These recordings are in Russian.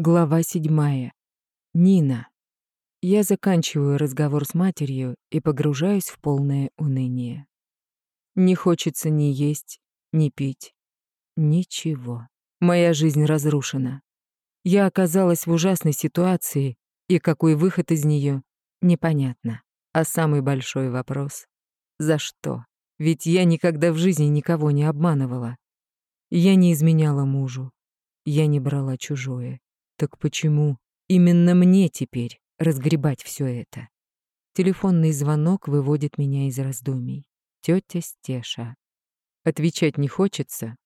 Глава седьмая. Нина. Я заканчиваю разговор с матерью и погружаюсь в полное уныние. Не хочется ни есть, ни пить. Ничего. Моя жизнь разрушена. Я оказалась в ужасной ситуации, и какой выход из нее непонятно. А самый большой вопрос — за что? Ведь я никогда в жизни никого не обманывала. Я не изменяла мужу. Я не брала чужое. Так почему именно мне теперь разгребать все это? Телефонный звонок выводит меня из раздумий. Тетя Стеша. Отвечать не хочется,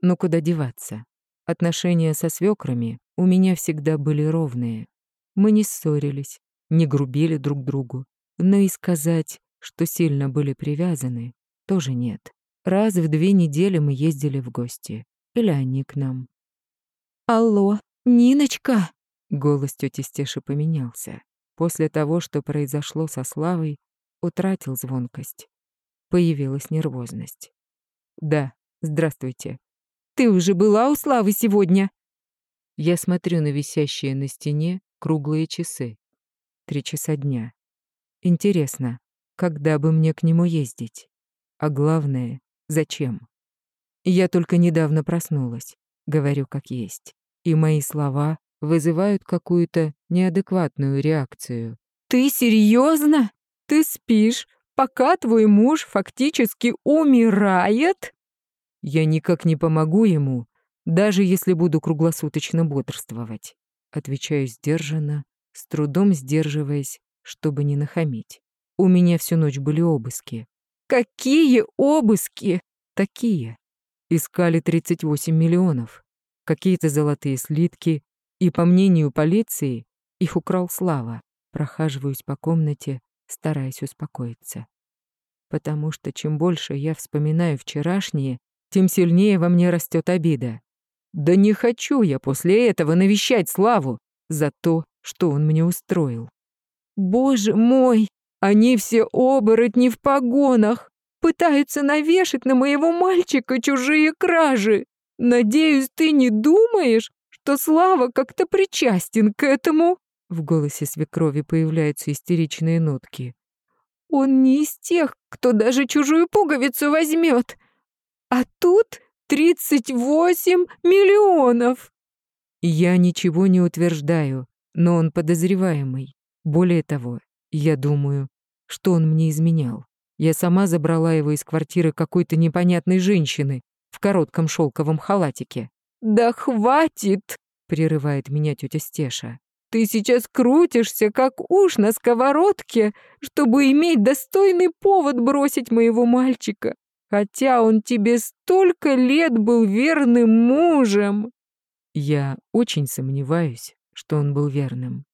но куда деваться? Отношения со свекрами у меня всегда были ровные. Мы не ссорились, не грубили друг другу, но и сказать, что сильно были привязаны, тоже нет. Раз в две недели мы ездили в гости. Или они к нам. «Алло, «Ниночка!» — голос тети Стеши поменялся. После того, что произошло со Славой, утратил звонкость. Появилась нервозность. «Да, здравствуйте». «Ты уже была у Славы сегодня?» Я смотрю на висящие на стене круглые часы. Три часа дня. Интересно, когда бы мне к нему ездить? А главное, зачем? Я только недавно проснулась, говорю как есть и мои слова вызывают какую-то неадекватную реакцию. «Ты серьезно? Ты спишь, пока твой муж фактически умирает?» «Я никак не помогу ему, даже если буду круглосуточно бодрствовать», отвечаю сдержанно, с трудом сдерживаясь, чтобы не нахамить. У меня всю ночь были обыски. «Какие обыски?» «Такие. Искали 38 миллионов какие-то золотые слитки, и, по мнению полиции, их украл Слава. Прохаживаюсь по комнате, стараясь успокоиться. Потому что чем больше я вспоминаю вчерашнее, тем сильнее во мне растет обида. Да не хочу я после этого навещать Славу за то, что он мне устроил. Боже мой, они все оборотни в погонах, пытаются навешать на моего мальчика чужие кражи. Надеюсь, ты не думаешь, что Слава как-то причастен к этому?» В голосе свекрови появляются истеричные нотки. «Он не из тех, кто даже чужую пуговицу возьмет. А тут тридцать восемь миллионов!» Я ничего не утверждаю, но он подозреваемый. Более того, я думаю, что он мне изменял. Я сама забрала его из квартиры какой-то непонятной женщины, в коротком шелковом халатике. «Да хватит!» — прерывает меня тетя Стеша. «Ты сейчас крутишься, как уж на сковородке, чтобы иметь достойный повод бросить моего мальчика, хотя он тебе столько лет был верным мужем!» Я очень сомневаюсь, что он был верным.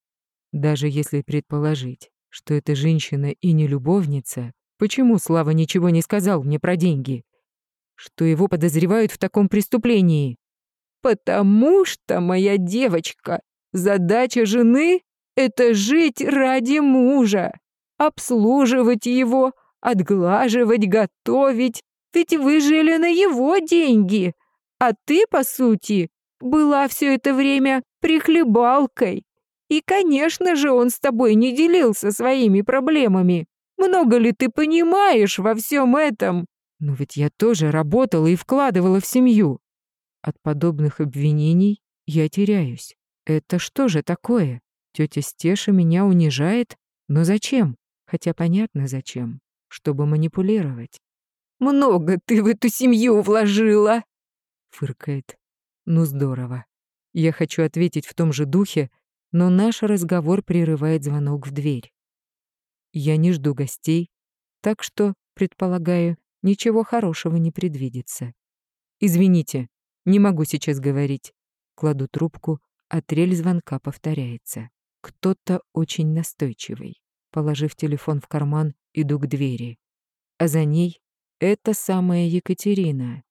Даже если предположить, что эта женщина и не любовница, почему Слава ничего не сказал мне про деньги? Что его подозревают в таком преступлении. «Потому что, моя девочка, задача жены — это жить ради мужа, обслуживать его, отглаживать, готовить, ведь вы жили на его деньги, а ты, по сути, была все это время прихлебалкой. И, конечно же, он с тобой не делился своими проблемами. Много ли ты понимаешь во всем этом? Но ведь я тоже работала и вкладывала в семью. От подобных обвинений я теряюсь. Это что же такое? Тетя Стеша меня унижает? Но зачем? Хотя понятно зачем. Чтобы манипулировать. «Много ты в эту семью вложила!» Фыркает. «Ну здорово. Я хочу ответить в том же духе, но наш разговор прерывает звонок в дверь. Я не жду гостей, так что, предполагаю, ничего хорошего не предвидится. «Извините, не могу сейчас говорить». Кладу трубку, а трель звонка повторяется. Кто-то очень настойчивый. Положив телефон в карман, иду к двери. А за ней это самая Екатерина,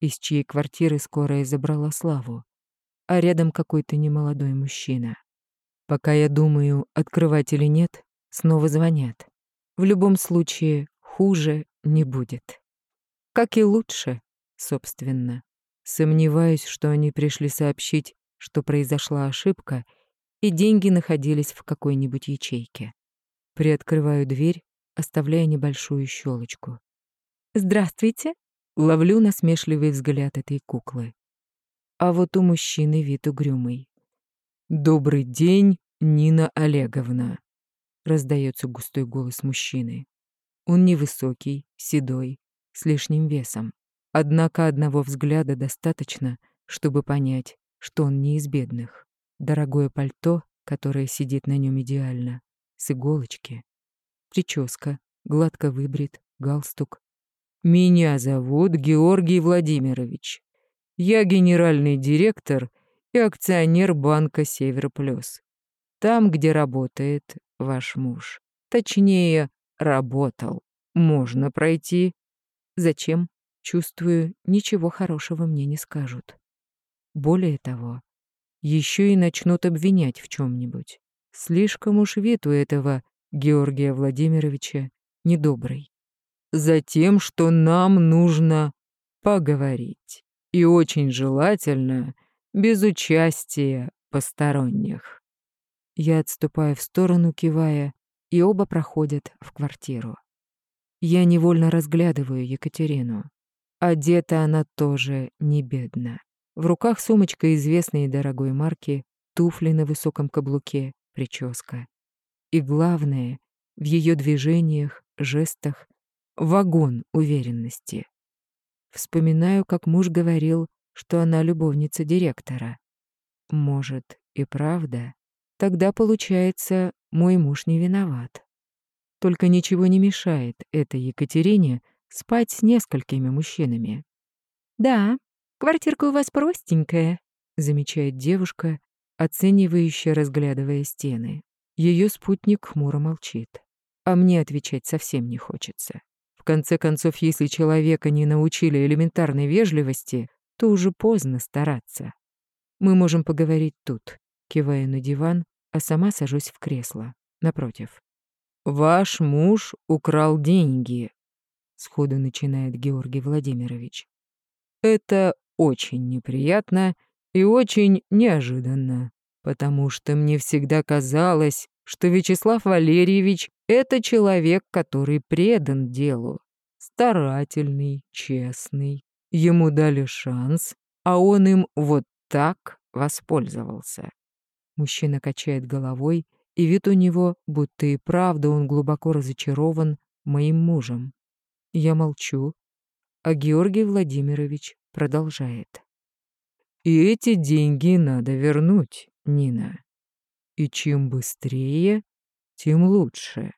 из чьей квартиры скорая забрала Славу. А рядом какой-то немолодой мужчина. Пока я думаю, открывать или нет, снова звонят. В любом случае, хуже не будет. Как и лучше, собственно. Сомневаюсь, что они пришли сообщить, что произошла ошибка, и деньги находились в какой-нибудь ячейке. Приоткрываю дверь, оставляя небольшую щелочку. «Здравствуйте!» Ловлю насмешливый взгляд этой куклы. А вот у мужчины вид угрюмый. «Добрый день, Нина Олеговна!» Раздается густой голос мужчины. Он невысокий, седой, с лишним весом. Однако одного взгляда достаточно, чтобы понять, что он не из бедных. Дорогое пальто, которое сидит на нем идеально, с иголочки. Прическа, гладко выбрит, галстук. «Меня зовут Георгий Владимирович. Я генеральный директор и акционер банка «Север Плюс». Там, где работает ваш муж. Точнее, работал. Можно пройти. Зачем? Чувствую, ничего хорошего мне не скажут. Более того, еще и начнут обвинять в чем-нибудь. Слишком уж вид у этого Георгия Владимировича недобрый. Затем, что нам нужно поговорить. И очень желательно без участия посторонних. Я отступаю в сторону, кивая, и оба проходят в квартиру. Я невольно разглядываю Екатерину. Одета она тоже не бедно. В руках сумочка известной и дорогой марки, туфли на высоком каблуке, прическа. И главное, в ее движениях, жестах, вагон уверенности. Вспоминаю, как муж говорил, что она любовница директора. Может, и правда? Тогда, получается, мой муж не виноват. Только ничего не мешает этой Екатерине спать с несколькими мужчинами. «Да, квартирка у вас простенькая», — замечает девушка, оценивающе разглядывая стены. Ее спутник хмуро молчит. А мне отвечать совсем не хочется. В конце концов, если человека не научили элементарной вежливости, то уже поздно стараться. Мы можем поговорить тут, кивая на диван, а сама сажусь в кресло, напротив. «Ваш муж украл деньги», — сходу начинает Георгий Владимирович. «Это очень неприятно и очень неожиданно, потому что мне всегда казалось, что Вячеслав Валерьевич — это человек, который предан делу, старательный, честный. Ему дали шанс, а он им вот так воспользовался. Мужчина качает головой, и вид у него, будто и правда он глубоко разочарован моим мужем. Я молчу, а Георгий Владимирович продолжает. И эти деньги надо вернуть, Нина. И чем быстрее, тем лучше.